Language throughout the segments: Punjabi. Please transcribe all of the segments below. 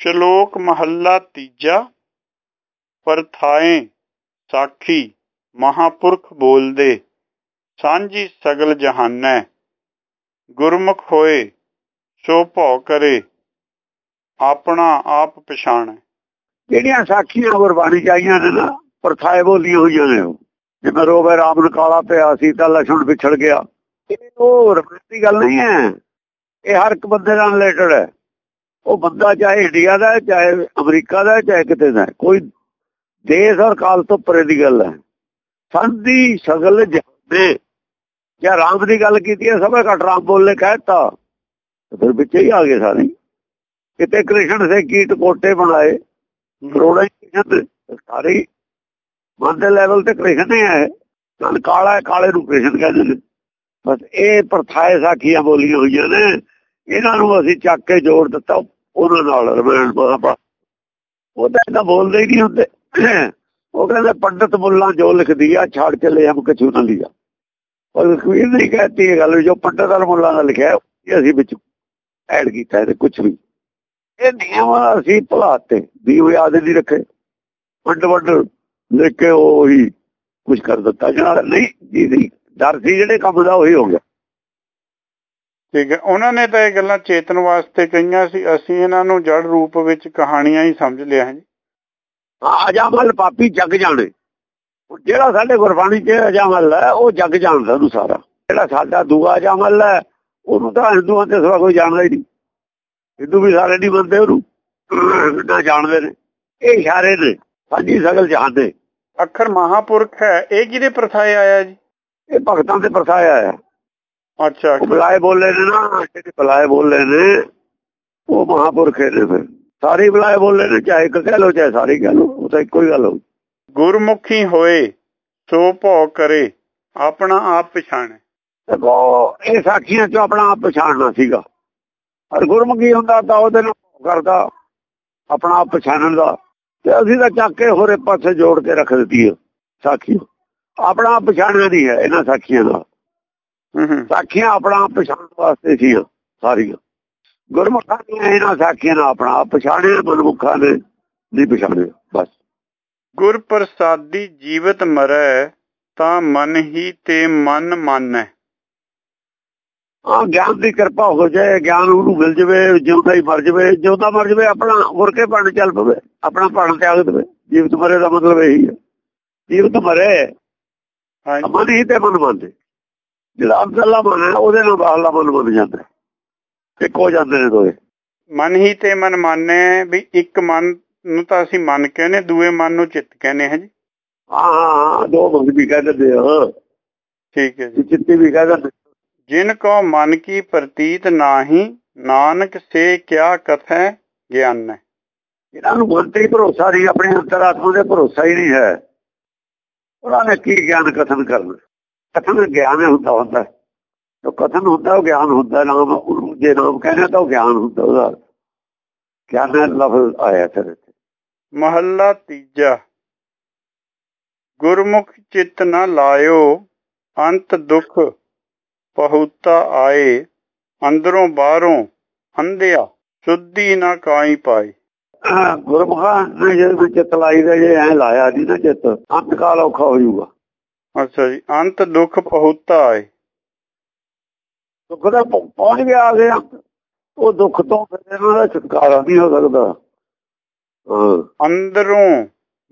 ਸ਼ਲੋਕ ਮਹੱਲਾ ਤੀਜਾ ਪਰਥਾਏ ਸਾਖੀ ਮਹਾਪੁਰਖ ਬੋਲਦੇ, ਸਾਂਝੀ ਸਗਲ ਜਹਾਨੈ, ਗੁਰਮੁਖ ਹੋਏ ਸੋ ਭਉ ਕਰੇ, ਆਪਣਾ ਆਪ ਪਛਾਣੈ। ਜਿਹੜੀਆਂ ਸਾਖੀਆਂ ਗੁਰਬਾਣੀ ਚ ਆਈਆਂ ਨੇ ਨਾ ਪਰਥਾਏ ਬੋਲੀਆਂ ਹੋਈਆਂ ਨੇ ਜਿਵੇਂ ਰੋਵੇ ਰਾਮ ਨੂੰ ਕਾਲਾ ਪਿਆ ਸੀ, ਤਾਂ ਲਛਣ ਵਿਛੜ ਗਿਆ। ਇਹ ਉਹ ਰਮਤ ਗੱਲ ਨਹੀਂ ਹੈ। ਇਹ ਹਰ ਇੱਕ ਬੰਦੇ ਨਾਲ ਰਿਲੇਟਡ ਹੈ। ਉਹ ਬੰਦਾ ਚਾਹੇ ਇੰਡੀਆ ਦਾ ਚਾਹੇ ਅਮਰੀਕਾ ਦਾ ਚਾਹੇ ਕਿਤੇ ਦਾ ਕੋਈ ਦੇਸ਼ ਔਰ ਕਾਲ ਤੋਂ ਪਰੇ ਦੀ ਗੱਲ ਹੈ। ਸੰਧੀ ਸਗਲ ਜਹਾਨੇ ਜਾਂ ਰਾਮ ਦੀ ਗੱਲ ਕੀਤੀ ਹੈ, ਸਭੇ ਘਟ ਰਾਮ ਬੋਲੇ ਕਹਿਤਾ ਫਿਰ ਵਿੱਚ ਹੀ ਆ ਗਏ ਸਾਰੇ। ਕਿਤੇ ਕ੍ਰਿਸ਼ਨ ਸੇ ਕੀਟ ਕੋਟੇ ਬਣਾਏ, ਕਰੋੜਾਂ ਕ੍ਰਿਸ਼ਨ ਸਾਰੇ ਮਨ ਦੇ ਲੈਵਲ ਤੇ ਕ੍ਰਿਸ਼ਨ ਹੀ ਹੈ। ਨਾਲ ਕਾਲਾ ਕਾਲੇ ਨੂੰ ਕ੍ਰਿਸ਼ਨ ਕਹਿੰਦੇ ਨੇ। ਬਸ ਇਹ ਪ੍ਰਥਾਏ ਸਾਖੀਆਂ ਬੋਲੀਆਂ ਹੋਈਆਂ ਨੇ। ਇਹਨਾਂ ਨੂੰ ਅਸੀਂ ਚੱਕ ਕੇ ਜੋੜ ਦਿੱਤਾ, ਉਹਨਾਂ ਨਾਲ ਰਮਾਇਣ ਮਹਾਭਾਰਤ ਉਹ ਤਾਂ ਏਦਾਂ ਬੋਲਦੇ ਹੀ ਨਹੀਂ ਹੁੰਦੇ। ਉਹ ਕਹਿੰਦੇ ਪੰਡਤ ਮੁੱਲਾ ਜੋ ਲਿਖਦੀ ਆ, ਛਾੜ ਚਲੇ ਹਮ ਕਛੂ ਨਾ ਲਿਆ ਪਰ ਕੋਈ ਨਹੀਂ ਕਹਤੀ ਇਹ ਗੱਲ ਜੋ ਪੰਡਤ ਔਰ ਮੁੱਲਾ ਦਾ ਲਿਖਿਆ, ਇਹ ਅਸੀਂ ਵਿੱਚ ਐਡ ਕੀਤਾ ਇਹਦੇ ਕੁਝ ਵੀ। ਇਹ ਨਿਯਮ ਅਸੀਂ ਭੁਲਾਤੇ ਵੀ ਉਹ ਯਾਦ ਨਹੀਂ ਰੱਖੇ। ਵੱਡ ਵੱਡ ਲਿਖ ਕੇ ਉਹ ਹੀ ਕੁਝ ਕਰ ਦਿੱਤਾ। ਜਿਹੜਾ ਨਹੀਂ ਜੀ ਨਹੀਂ ਡਰ ਸੀ, ਜਿਹੜੇ ਕੰਮ ਦਾ ਉਹੀ ਹੋ ਗਿਆ। ਠੀਕ ਹੈ। ਉਹਨਾਂ ਨੇ ਤਾਂ ਇਹ ਗੱਲਾਂ ਚੇਤਨ ਵਾਸਤੇ ਕਹੀਆਂ ਸੀ। ਅਸੀਂ ਇਹਨਾਂ ਨੂੰ ਜੜ ਰੂਪ ਵਿੱਚ ਕਹਾਣੀਆਂ ਹੀ ਸਮਝ ਲਿਆ ਹੈ ਜੀ। ਅਜਾਮਲ ਪਾਪੀ ਜਗ ਜਾਣੇ ਜਿਹੜਾ ਸਾਡੇ ਗੁਰਬਾਣੀ 'ਚ ਅਜਾਮਲ ਹੈ ਉਹ ਜਗ ਜਾਣਦਾ ਉਹਨੂੰ ਸਾਰਾ। ਜਿਹੜਾ ਸਾਡਾ ਦੂਆ ਅਜਾਮਲ ਹੈ ਉਹਨੂੰ ਤਾਂ ਹਿੰਦੂਆਂ ਤੇ ਸਿਵਾ ਕੋਈ ਜਾਣਦਾ ਹੀ ਨਹੀਂ। ਹਿੰਦੂ ਵੀ ਸਾਰੇ ਨਹੀਂ ਮੰਨਦੇ ਉਹਨੂੰ। ਨਾ ਜਾਣਦੇ ਨੇ। ਇਹ ਇਸ਼ਾਰੇ ਨੇ। ਸਾਡੀ ਸਗਲ ਜਾਣਦੇ ਅੱਖਰ ਮਹਾਪੁਰਖ ਹੈ। ਇਹ ਕਿਹਦੇ ਪ੍ਰਥਾਏ ਆਇਆ ਜੀ? ਇਹ ਭਗਤਾਂ ਤੇ ਪਰਸਾਇਆ ਹੈ ਅੱਛਾ ਬੁਲਾਏ ਬੋਲੇ ਨੇ ਨਾ ਜਿਹੜੇ ਬੁਲਾਏ ਬੋਲੇ ਨੇ ਉਹ ਮਹਾਪੁਰਖ ਨੇ ਫਿਰ। ਸਾਰੇ ਬੁਲਾਏ ਬੋਲੇ ਨੇ ਚਾਹੇ ਇੱਕ ਕਹਿ ਲੋ ਚਾਹੇ ਸਾਰੇ ਕਹਿ ਲੋ ਉਹ ਤਾਂ ਇੱਕੋ ਹੀ ਗੱਲ ਹੋ ਗੁਰਮੁਖੀ ਹੋਏ ਸੋ ਭਉ ਕਰੇ ਆਪਣਾ ਆਪ ਪਛਾਣੈ। ਦੇਖੋ ਇਹ ਸਾਖੀਆਂ ਚੋਂ ਆਪਣਾ ਆਪ ਪਛਾਣਨਾ ਸੀਗਾ। ਪਰ ਗੁਰਮੁਖੀ ਹੁੰਦਾ ਤਾਂ ਉਹਦੇ ਨੂੰ ਕਰਦਾ ਆਪਣਾ ਆਪ ਪਛਾਣਨ ਦਾ। ਤੇ ਅਸੀਂ ਤਾਂ ਚੱਕ ਕੇ ਹੋਰੇ ਪਾਸੇ ਜੋੜ ਕੇ ਰੱਖ ਦਿੱਤੀ ਹੈ ਸਾਖੀ ਆਪਣਾ ਆਪ ਪਛਾਣਨਾ ਨਹੀਂ ਹੈ ਇਹਨਾਂ ਸਾਖੀਆਂ ਦਾ ਸਾਖੀਆਂ ਆਪਣਾ ਆਪ ਪਛਾਣਨ ਵਾਸਤੇ ਸੀ ਸਾਰੀਆਂ। ਗੁਰਮੁਖਾਂ ਨੇ ਇਹਨਾਂ ਸਾਖੀਆਂ ਨਾਲ ਆਪਣਾ ਆਪ ਪਛਾਣਿਆ ਨੇ ਨਹੀਂ ਪਛਾਣਿਆ ਬਸ। ਗੁਰ ਪ੍ਰਸਾਦੀ ਜੀਵਤ ਮਰੈ ਤਾਂ ਮਨ ਹੀ ਤੇ ਮਨ ਮਾਨੈ। ਆ ਗਿਆਨ ਦੀ ਕਿਰਪਾ ਹੋ ਜਾਏ ਗਿਆਨ ਉਹਨੂੰ ਮਿਲ ਜਵੇ ਜਿਉਂਦਾ ਹੀ ਮਰ ਜਵੇ ਜਿਉਂਦਾ ਮਰ ਜਵੇ ਆਪਣਾ ਮੁਰ ਕੇ ਪਣ ਚੱਲ ਪਵੇ ਆਪਣਾ ਪਣ ਤਿਆਗ ਦੇਵੇ। ਜੀਵਤ ਮਰੇ ਦਾ ਮਤਲਬ ਇਹੀ ਹੈ। ਜੀਵਤ ਮਰੇ ਹਾਂਜੀ। ਮਨ ਹੀ ਤੇ ਮਨ ਮੰਨਦੇ। ਜਿਹੜਾ ਅਬਦੁੱਲਾ ਮਨ ਹੈ ਉਹਦੇ ਨਾਲ ਬਾਹਲਾ ਮਨ ਮੰਨ ਜਾਂਦਾ ਇੱਕ ਹੋ ਜਾਂਦੇ ਨੇ ਦੋਏ ਮਨ ਹੀ ਤੇ ਮਨ ਮਾਨੈ ਵੀ ਇੱਕ ਮਨ ਨੂੰ ਤਾਂ ਅਸੀਂ ਮਨ ਕਹਿੰਦੇ ਦੂਏ ਮਨ ਨੂੰ ਚਿੱਤ ਕਹਿੰਦੇ ਹਾਂ ਜੀ। ਹਾਂ ਹਾਂ ਹਾਂ ਦੋ ਬੰਦ ਵੀ ਕਹਿ ਦਿੰਦੇ ਆ। ਠੀਕ ਹੈ ਜੀ। ਚਿੱਤੀ ਵੀ ਕਹਿ ਦਿੰਦੇ ਜਿਨ ਕੋ ਮਨ ਕੀ ਪ੍ਰਤੀਤ ਨਾਹੀ ਨਾਨਕ ਸੇ ਕਿਆ ਕਥੈ ਗਿਆਨੈ। ਇਹਨਾਂ ਨੂੰ ਮਨ ਤੇ ਹੀ ਭਰੋਸਾ ਨਹੀਂ ਆਪਣੇ ਅੰਤਰਾਤਮਾ ਦੇ ਭਰੋਸਾ ਹੀ ਨਹੀਂ ਹੈ। ਉਹਨਾਂ ਨੇ ਕੀ ਗਿਆਨ ਕਥਨ ਕਰਨਾ? ਕਥਨ ਗਿਆਨ ਹੁੰਦਾ ਹੁੰਦਾ। ਜੋ ਕਥਨ ਹੁੰਦਾ ਉਹ ਗਿਆਨ ਹੁੰਦਾ ਨਾਮ ਉਹਨੂੰ ਜੇ ਨਾਮ ਕਹਿੰਦੇ ਤਾਂ ਉਹ ਗਿਆਨ ਹੁੰਦਾ ਉਹਦਾ। ਗਿਆਨ ਦਾ ਲਫ਼ਜ਼ ਆਇਆ ਫਿਰ ਇੱਥੇ। ਮਹੱਲਾ ਤੀਜਾ। ਗੁਰਮੁਖ ਚਿੱਤ ਨ ਲਾਇਓ ਅੰਤ ਦੁਖ ਪਹੁਤਾ ਆਏ ਅੰਦਰੋਂ ਬਾਹਰੋਂ ਅੰਧਿਆ ਸੁੱਧੀ ਨਾ ਕਾਈ ਆਹ, ਗੁਰਮੁਖਾਂ ਨੇ ਜੇ ਵਿੱਚ ਤਲਾਈ ਦਾ ਜੇ ਐ ਲਾਇਆ ਨਹੀਂ ਨਾ ਚਿੱਤ ਅੰਤ ਕਾਲ ਔਖਾ ਹੋ ਜਾਊਗਾ। ਅੱਛਾ ਜੀ ਅੰਤ ਦੁਖ ਪਹੁਤਾ ਆਏ ਦੁੱਖ ਦਾ ਪਹੁ- ਪਹੁੰਚ ਗਿਆ ਆ ਗਿਆ। ਉਹ ਦੁੱਖ ਤੋਂ ਫਿਰ ਇਹਨਾਂ ਦਾ ਛੁਟਕਾਰਾ ਨਹੀਂ ਹੋ ਸਕਦਾ। ਹਾਂ। ਅੰਦਰੋਂ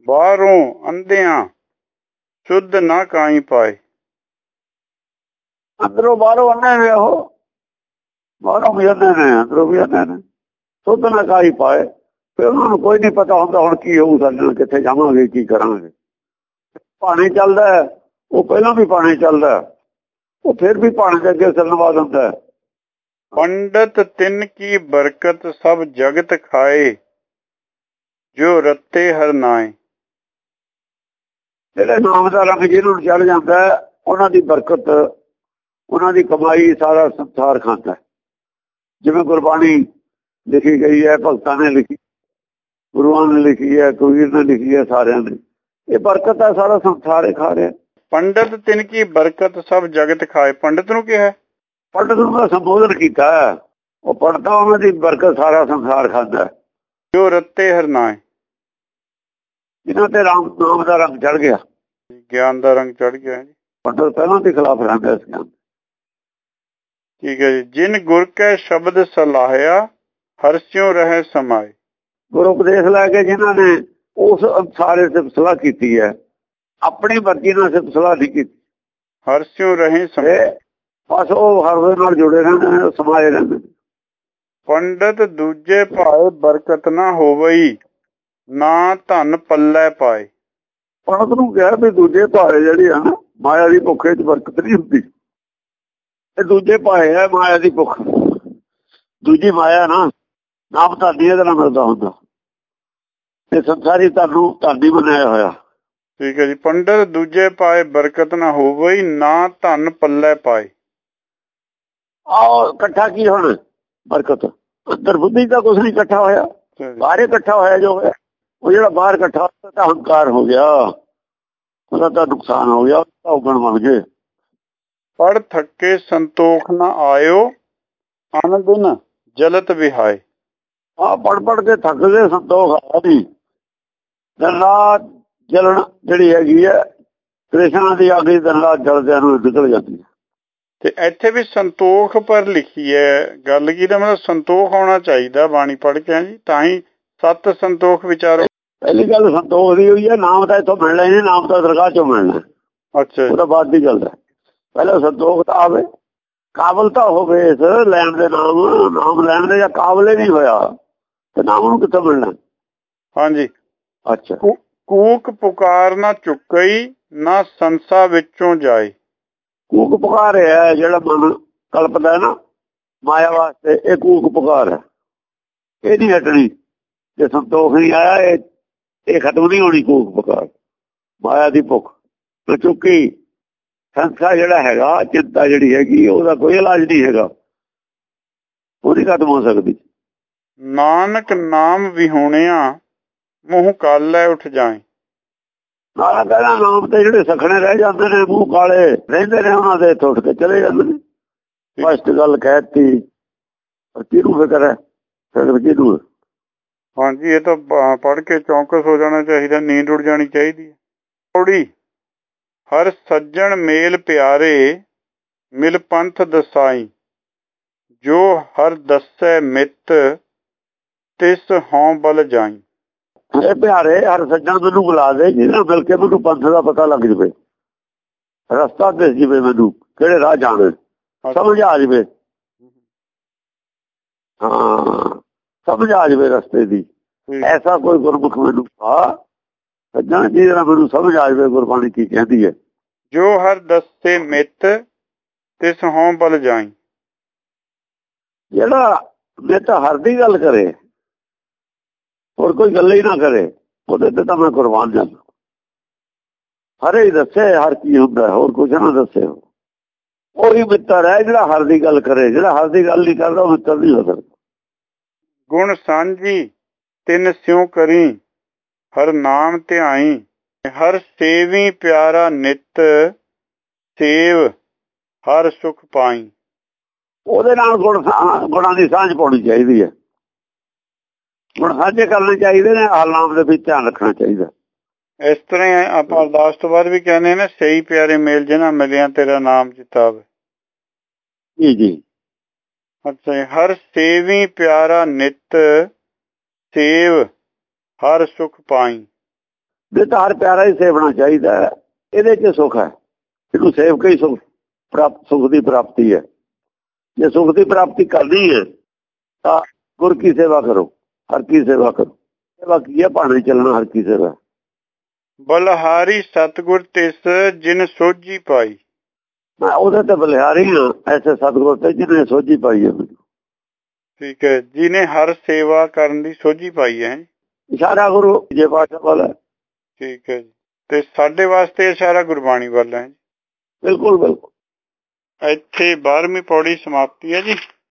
ਬਾਹਰੋਂ ਅੰਧਿਆਂ ਸੁੱਧ ਨਾ ਕਾਈ ਪਾਏ। ਅੰਦਰੋਂ ਬਾਹਰੋਂ ਆਉਂਦੇ ਨੇ ਉਹ। ਬਾਹਰੋਂ ਵੀ ਆਉਂਦੇ ਨੇ ਅੰਦਰੋਂ ਵੀ ਆਉਂਦੇ ਨੇ। ਸੁੱਧ ਨਾ ਕਾਈ ਪਾਏ। ਫਿਰ ਉਹਨਾਂ ਨੂੰ ਕੋਈ ਨਹੀਂ ਪਤਾ ਹੁੰਦਾ ਹੁਣ ਕੀ ਹੋਊ ਸਾਡੇ ਨਾਲ ਕਿੱਥੇ ਜਾਵਾਂਗੇ ਕੀ ਕਰਾਂਗੇ। ਪਾਣੀ ਚੱਲਦਾ ਹੈ, ਉਹ ਪਹਿਲਾਂ ਵੀ ਪਾਣੀ ਚੱਲਦਾ। ਉਹ ਫਿਰ ਵੀ ਪਾਣੀ ਦੇ ਅੱਗੇ ਚੱਲਣ ਹੁੰਦਾ। ਪੰਡਤ ਤਿਨ ਕੀ ਬਰਕਤ ਸਭ ਜਗਤ ਖਾਏ ਜੋ ਰੱਤੇ ਹਰ ਨਾਏ ਜਿਹੜੇ ਨਾਮ ਦਾ ਰੰਗ ਜਿਹਨੂੰ ਚੜ ਜਾਂਦਾ ਉਹਨਾਂ ਦੀ ਬਰਕਤ ਉਹਨਾਂ ਦੀ ਕਮਾਈ ਸਾਰਾ ਸੰਸਾਰ ਖਾਂਦਾ। ਜਿਵੇਂ ਗੁਰਬਾਣੀ ਲਿਖੀ ਗਈ ਹੈ ਭਗਤਾਂ ਨੇ ਲਿਖੀ ਗੁਰੂਆਂ ਨੇ ਲਿਖੀ ਹੈ ਕਬੀਰ ਨੇ ਲਿਖੀ ਹੈ ਸਾਰਿਆਂ ਨੇ ਇਹ ਬਰਕਤ ਹੈ ਸਾਰਾ ਸੰਸਾਰ ਹੀ ਖਾ ਰਿਹਾ ਪੰਡਤ ਤਿਨ ਕੀ ਬਰਕਤ ਸਭ ਜਗਤ ਖਾਏ ਪੰਡਤ ਨੂੰ ਕਿਹਾ ਪੰਡਤ ਨੂੰ ਤਾਂ ਸੰਬੋਧਨ ਕੀਤਾ ਹੈ। ਉਹ ਪੜਦਾ ਉਹਨਾਂ ਦੀ ਬਰਕਤ ਸਾਰਾ ਸੰਸਾਰ ਖਾਂਦਾ ਹੈ। ਜੋ ਰੱਤੇ ਹਰਨਾਏ ਜਿਨ੍ਹਾਂ ਤੇ ਰਾਮ ਨਾਮ ਦਾ ਰੰਗ ਚੜ ਗਿਆ ਗਿਆਨ ਦਾ ਰੰਗ ਚੜ ਗਿਆ ਜੀ ਪੰਡਤ ਪਹਿਲਾਂ ਦੇ ਖਿਲਾਫ ਰਹਿੰਦੇ ਸੀ ਠੀਕ ਹੈ ਜੀ ਜਿਨ ਗੁਰ ਕੈ ਸ਼ਬਦ ਸਲਾਹਿਆ ਹਰਸਿਓ ਰਹਿ ਸਮਾਏ ਗੁਰੂ ਉਪਦੇਸ਼ ਲੈ ਕੇ ਜਿਨ੍ਹਾਂ ਨੇ ਉਸ ਅਨੁਸਾਰ ਸਿਫਤ ਸਲਾਹ ਕੀਤੀ ਹੈ ਆਪਣੀ ਮਰਜ਼ੀ ਨਾਲ ਸਿਫਤ ਸਲਾਹ ਨਹੀਂ ਕੀਤੀ। ਹਰਸਿਓ ਰਹੇ ਤੇ ਸਮਾਏ ਬਸ ਉਹ ਹਰ ਵੇਲੇ ਨਾਲ ਜੁੜੇ ਰਹਿੰਦੇ ਨੇ ਸਮਾਏ ਰਹਿੰਦੇ ਨੇ। ਪੰਡਤ ਦੂਜੇ ਭਾਏ ਬਰਕਤ ਨਾ ਹੋਵਈ ਨਾ ਧਨ ਪੱਲੇ ਪਾਏ। ਪੰਡਤ ਨੂੰ ਕਿਹਾ ਵੀ ਦੂਜੇ ਭਾਏ ਜਿਹੜੀ ਆ ਮਾਇਆ ਦੀ ਭੁੱਖੇ 'ਚ ਬਰਕਤ ਨਹੀਂ ਹੁੰਦੀ। ਇਹ ਦੂਜੇ ਭਾਏ ਆ ਮਾਇਆ ਦੀ ਭੁੱਖ। ਦੂਜੀ ਮਾਇਆ ਨਾ ਨਾਮ ਤਾਂ ਇਹਦੇ ਨਾਲ ਮਿਲਦਾ ਹੁੰਦਾ। ਤੇ ਸੰਸਾਰੀ ਤੁਹਾਨੂੰ ਧਾਨੀ ਬਣਾਇਆ ਹੋਇਆ। ਠੀਕ ਹੈ ਜੀ। ਪੰਡਤ ਦੂਜੇ ਪਾਏ ਬਰਕਤ ਨਾ ਹੋਵਈ ਨਾ ਧਨ ਪੱਲੇ ਪਾਏ। ਆਹ ਇਕੱਠਾ ਕੀ ਹੁਣ? ਬਰਕਤ। ਅੰਦਰ ਬੁੱਧੀ ਦਾ ਕੁਝ ਨਹੀਂ ਇਕੱਠਾ ਹੋਇਆ। ਬਾਹਰ ਇਕੱਠਾ ਹੋਇਆ ਜੋ ਹੋਇਆ। ਉਹ ਜਿਹੜਾ ਬਾਹਰ ਇਕੱਠਾ ਹੋਇਆ ਤਾਂ ਹੰਕਾਰ ਹੋ ਗਿਆ। ਉਹਦਾ ਤਾਂ ਨੁਕਸਾਨ ਹੋ ਗਿਆ। ਉਹ ਗਣ ਬਣ ਗਏ। ਪੜ ਥੱਕੇ ਸੰਤੋਖ ਨਾ ਆਇਓ ਅਨੰਦਨ ਜਲਤ ਵਿਹਾਏ। ਆ ਪੜ ਪੜ ਕੇ ਥੱਕ ਗਏ ਸੰਤੋਖ ਆ ਨਹੀਂ ਦਿਨ ਰਾਤ ਜਲਣ ਜਿਹੜੀ ਹੈਗੀ ਹੈ ਕ੍ਰਿਸ਼ਨ ਦੀ ਅੱਗੇ ਦਿਨ ਰਾਤ ਜਲਦਿਆਂ ਨੂੰ ਨਿਕਲ ਜਾਂਦੀ ਹੈ ਤੇ ਇੱਥੇ ਵੀ ਸੰਤੋਖ ਪਰ ਲਿਖੀ ਹੈ ਗੱਲ ਕੀ ਦਾ ਮਤਲਬ ਸੰਤੋਖ ਆਉਣਾ ਚਾਹੀਦਾ ਬਾਣੀ ਪੜ੍ਹ ਕੇ ਜੀ ਤਾਂ ਹੀ ਸਤ ਸੰਤੋਖ ਵਿਚਾਰੋ ਪਹਿਲੀ ਗੱਲ ਸੰਤੋਖ ਦੀ ਹੋਈ ਹੈ ਨਾਮ ਤਾਂ ਇੱਥੋਂ ਮਿਲਣਾ ਹੀ ਨਹੀਂ ਨਾਮ ਤਾਂ ਦਰਗਾਹ ਚੋਂ ਮਿਲਣਾ। ਅੱਛਾ ਉਹਦਾ ਬਾਅਦ ਦੀ ਗੱਲ ਹੈ ਪਹਿਲਾਂ ਸੰਤੋਖ ਤਾਂ ਆਵੇ ਕਾਬਲ ਤਾਂ ਹੋਵੇ ਇਸ ਲੈਣ ਦੇ ਨਾਮ ਨਾਮ ਲੈਣ ਦੇ ਜਾਂ ਕਾਬਲੇ ਨਹੀਂ ਹੋਇਆ ਤੇ ਨਾਮ ਨੂੰ ਕਿੱਥੋਂ ਮਿਲਣਾ? ਹਾਂਜੀ। ਅੱਛਾ। ਕੂਕ ਪੁਕਾਰ ਨਾ ਚੁੱਕਈ ਨਾ ਸੰਸਾ ਵਿੱਚੋਂ ਜਾਏ ਕੂਕ ਪੁਕਾਰ ਹੈ ਜਿਹੜਾ ਮਨ ਕਲਪਦਾ ਹੈ ਨਾ ਮਾਇਆ ਵਾਸਤੇ ਇਹ ਕੂਕ ਪੁਕਾਰ ਹੈ। ਇਹ ਨਹੀਂ ਹਟਣੀ। ਜੇ ਸੰਤੋਖ ਨਹੀਂ ਆਇਆ ਇਹ ਇਹ ਖਤਮ ਨਹੀਂ ਹੋਣੀ ਕੂਕ ਪੁਕਾਰ। ਮਾਇਆ ਦੀ ਭੁੱਖ। ਚੁੱਕੀ ਸੰਸਾ ਜਿਹੜਾ ਹੈਗਾ ਚਿੰਤਾ ਜਿਹੜੀ ਹੈਗੀ ਉਹਦਾ ਕੋਈ ਇਲਾਜ ਨਹੀਂ ਹੈਗਾ। ਉਹ ਨਹੀਂ ਖਤਮ ਹੋ ਸਕਦੀ। ਨਾਨਕ ਨਾਮ ਵਿਹੂਣਿਆ ਮੂੰਹ ਕਾਲੇ ਉੱਠ ਜਾਏ ਨਾਲਾ ਕਹਿੰਦਾ ਨਾਮ ਤੇ ਜਿਹੜੇ ਸਖਣੇ ਰਹਿ ਜਾਂਦੇ ਨੇ ਮੂੰਹ ਕਾਲੇ ਰਹਿੰਦੇ ਨੇ ਉਹਨਾਂ ਦੇ ਇੱਥੋਂ ਉੱਠ ਕੇ ਚਲੇ ਜਾਂਦੇ ਨੇ। ਫਸਟ ਗੱਲ ਕਹਿਤੀ ਪਰ ਕਿਹਨੂੰ ਫਿਕਰ ਹੈ? ਫਿਕਰ ਕਿਹਨੂੰ ਹਾਂਜੀ ਇਹ ਤਾਂ ਪੜ੍ਹ ਕੇ ਚੌਕਸ ਹੋ ਜਾਣਾ ਚਾਹੀਦਾ ਨੀਂਦ ਉੱਡ ਜਾਣੀ ਚਾਹੀਦੀ ਹੈ। ਥੋੜੀ ਹਰ ਸੱਜਣ ਮੇਲ ਪਿਆਰੇ ਮਿਲ ਪੰਥ ਦਸਾਈ। ਜੋ ਹਰ ਦੱਸੈ ਮਿੱਤ ਤਿਸ ਹਉ ਬਲ ਜਾਈ। ਇਹ ਪਿਆਰੇ ਹਰ ਸੱਜਣ ਮੈਨੂੰ ਬੁਲਾ ਦੇ ਜਿਹਨਾਂ ਮਿਲ ਕੇ ਮੈਨੂੰ ਪੰਥ ਦਾ ਪਤਾ ਲੱਗ ਜਵੇ। ਰਸਤਾ ਦਿਸ ਜਵੇ ਮੈਨੂੰ ਕਿਹੜੇ ਰਾਹ ਜਾਣਾ ਸਮਝ ਆ ਜਵੇ। ਹਾਂ ਸਮਝ ਆ ਜਵੇ ਰਸਤੇ ਦੀ। ਐਸਾ ਕੋਈ ਗੁਰਮੁਖ ਮੈਨੂੰ ਆ ਸੱਜਣ ਜੀ ਦਾ ਮੈਨੂੰ ਸਮਝ ਆ ਜਵੇ ਗੁਰਬਾਣੀ ਕੀ ਕਹਿੰਦੀ ਹੈ। ਜੋ ਹਰ ਦੱਸੇ ਮਿੱਤ ਤਿਸ ਹਉ ਬਲ ਜਾਈ। ਜਿਹੜਾ ਮੈਂ ਤਾਂ ਹਰ ਦੀ ਗੱਲ ਕਰੇ ਹੋਰ ਕੋਈ ਗੱਲ ਹੀ ਨਾ ਕਰੇ। ਉਹਦੇ ਤੇ ਤਾਂ ਮੈਂ ਕੁਰਬਾਨ ਜਾਂਦਾ। ਹਰੇ ਹੀ ਦੱਸੇ ਹਰ ਕੀ ਹੁੰਦਾ ਹੋਰ ਕੁਝ ਨਾ ਦੱਸੇ। ਉਹੀ ਮਿੱਤਰ ਹੈ ਜਿਹੜਾ ਹਰ ਦੀ ਗੱਲ ਕਰੇ ਜਿਹੜਾ ਹਰ ਦੀ ਗੱਲ ਨਹੀਂ ਕਰਦਾ ਉਹ ਮਿੱਤਰ ਨਹੀਂ ਹੋ ਸਕਦਾ। ਗੁਣ ਸਾਂਝੀ ਤਿੰਨ ਸਿਉ ਕਰੀ ਹਰ ਨਾਮ ਧਿਆਈ ਹਰ ਸੇਵੀ ਪਿਆਰਾ ਨਿਤ ਸੇਵ ਹਰ ਸੁਖ ਪਾਈ। ਉਹਦੇ ਨਾਲ ਗੁਣ ਗੁਣਾਂ ਦੀ ਸਾਂਝ ਪਾਉਣੀ ਚਾਹੀਦੀ ਹੈ। ਗੁਣ ਸਾਂਝੇ ਕਰਨੇ ਚਾਹੀਦੇ ਨੇ ਹਾਲ ਨਾਮ ਦੇ ਵਿੱਚ ਧਿਆਨ ਰੱਖਣਾ ਚਾਹੀਦਾ। ਇਸ ਤਰ੍ਹਾਂ ਆਪਾਂ ਅਰਦਾਸ ਤੋਂ ਬਾਅਦ ਵੀ ਕਹਿੰਦੇ ਨੇ ਸਹੀ ਪਿਆਰੇ ਮੇਲ ਜਿਨਾ ਮਿਲਿਆ ਤੇਰਾ ਨਾਮ ਚਿਤਾਵੇ ਜੀ ਜੀ। ਅੱਛਾ ਹਰ ਸੇਵੀ ਪਿਆਰਾ ਨਿਤ ਸੇਵ ਹਰ ਸੁਖ ਪਾਈ। ਇਹ ਤਾਂ ਹਰ ਪਿਆਰਾ ਹੀ ਸੇਵਣਾ ਚਾਹੀਦਾ ਇਹਦੇ 'ਚ ਸੁੱਖ ਹੈ। ਇਹਨੂੰ ਸੇਵ ਕੇ ਹੀ ਸੁੱਖ ਪ੍ਰਾਪਤ ਸੁੱਖ ਦੀ ਪ੍ਰਾਪਤੀ ਹੈ। ਜੇ ਸੁੱਖ ਦੀ ਪ੍ਰਾਪਤੀ ਕਰਨੀ ਹੈ ਤਾਂ ਗੁਰ ਕੀ ਸੇਵਾ ਕਰੋ। ਹਰ ਕੀ ਸੇਵਾ ਕਰੋ। ਸੇਵਾ ਕੀ ਹੈ ਪਾਣੀ ਚੱਲਣਾ ਹਰ ਕੀ ਸੇਵਾ। ਬਲਹਾਰੀ ਸਤਗੁਰ ਤਿਸ ਜਿਨ ਸੋਝੀ ਪਾਈ। ਮੈਂ ਉਹਦੇ ਤੇ ਬਲਿਹਾਰੀ ਹਾਂ ਐਸੇ ਸਤਿਗੁਰ ਤੇ ਜਿਹਨੇ ਸੋਝੀ ਪਾਈ ਹੈ ਠੀਕ ਹੈ ਜਿਨੇ ਹਰ ਸੇਵਾ ਕਰਨ ਦੀ ਸੋਝੀ ਪਾਈ ਹੈ। ਇਸ਼ਾਰਾ ਗੁਰੂ ਜੇ ਪਾਸ਼ਾ ਵਾਲਾ। ਠੀਕ ਹੈ ਤੇ ਸਾਡੇ ਵਾਸਤੇ ਇਸ਼ਾਰਾ ਗੁਰਬਾਣੀ ਵੱਲ ਹੈ ਬਿਲਕੁਲ ਬਿਲਕੁਲ। ਇੱਥੇ 12ਵੀਂ ਪੌੜੀ ਸਮਾਪਤੀ ਹੈ ਜੀ।